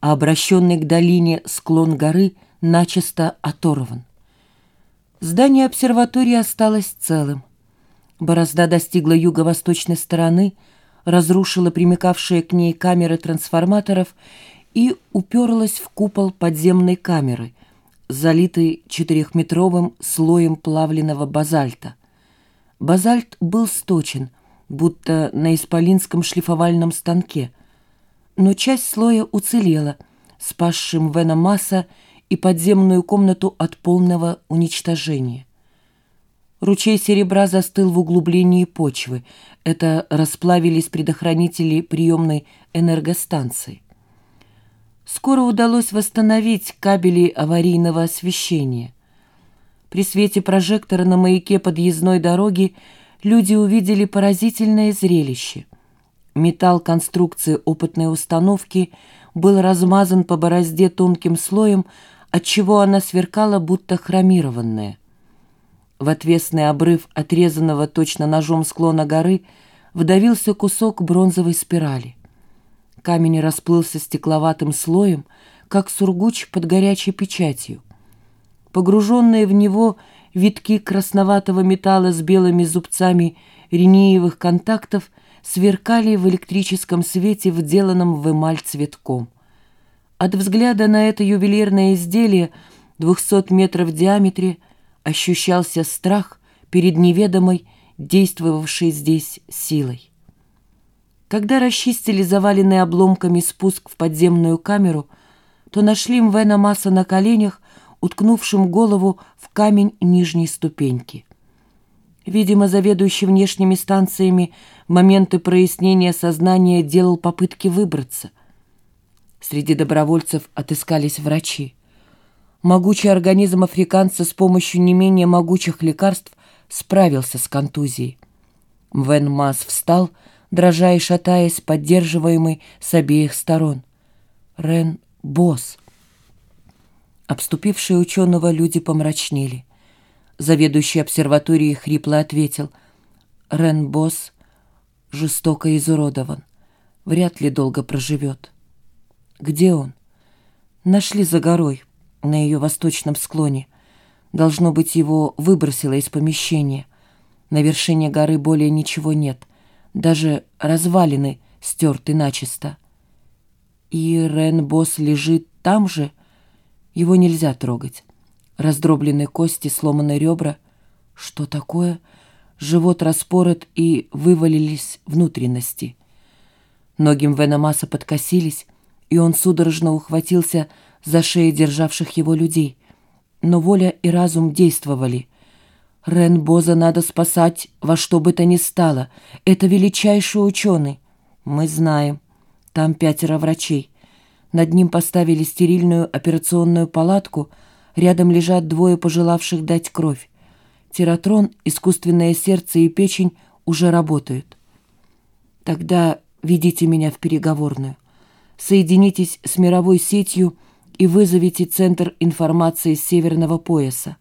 а обращенный к долине склон горы начисто оторван. Здание обсерватории осталось целым. Борозда достигла юго-восточной стороны, разрушила примыкавшие к ней камеры трансформаторов и уперлась в купол подземной камеры, залитый четырехметровым слоем плавленного базальта. Базальт был сточен, будто на исполинском шлифовальном станке, но часть слоя уцелела, спасшим Вена Масса и подземную комнату от полного уничтожения. Ручей серебра застыл в углублении почвы. Это расплавились предохранители приемной энергостанции. Скоро удалось восстановить кабели аварийного освещения. При свете прожектора на маяке подъездной дороги люди увидели поразительное зрелище. Металл конструкции опытной установки был размазан по борозде тонким слоем, отчего она сверкала, будто хромированная. В отвесный обрыв отрезанного точно ножом склона горы вдавился кусок бронзовой спирали. Камень расплылся стекловатым слоем, как сургуч под горячей печатью. Погруженные в него витки красноватого металла с белыми зубцами рениевых контактов сверкали в электрическом свете, вделанном в эмаль цветком. От взгляда на это ювелирное изделие 200 метров в диаметре ощущался страх перед неведомой, действовавшей здесь силой. Когда расчистили заваленный обломками спуск в подземную камеру, то нашли Мвена Масса на коленях, уткнувшим голову в камень нижней ступеньки. Видимо, заведующий внешними станциями в моменты прояснения сознания делал попытки выбраться. Среди добровольцев отыскались врачи. Могучий организм африканца с помощью не менее могучих лекарств справился с контузией. Мвен Мас встал, дрожа и шатаясь, поддерживаемый с обеих сторон. Рен — босс. Обступившие ученого люди помрачнели. Заведующий обсерваторией хрипло ответил. Рен Босс жестоко изуродован. Вряд ли долго проживет. Где он? Нашли за горой, на ее восточном склоне. Должно быть, его выбросило из помещения. На вершине горы более ничего нет. Даже развалины стерты начисто. И Рен Босс лежит там же, его нельзя трогать. Раздробленные кости, сломанные ребра. Что такое? Живот распорот и вывалились внутренности. Ноги Мвеномаса подкосились, и он судорожно ухватился за шеи державших его людей. Но воля и разум действовали. Рен Боза надо спасать во что бы то ни стало. Это величайший ученый. Мы знаем. Там пятеро врачей. Над ним поставили стерильную операционную палатку, рядом лежат двое пожелавших дать кровь. Тиратрон, искусственное сердце и печень уже работают. Тогда ведите меня в переговорную. Соединитесь с мировой сетью и вызовите Центр информации Северного пояса.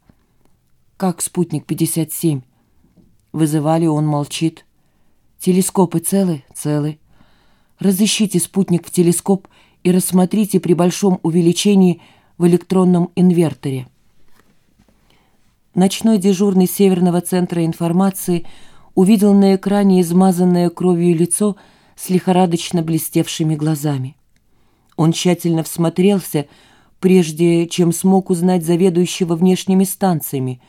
Как спутник 57? Вызывали, он молчит. Телескопы целы? Целы. Разыщите спутник в телескоп и рассмотрите при большом увеличении в электронном инверторе. Ночной дежурный Северного центра информации увидел на экране измазанное кровью лицо с лихорадочно блестевшими глазами. Он тщательно всмотрелся, прежде чем смог узнать заведующего внешними станциями,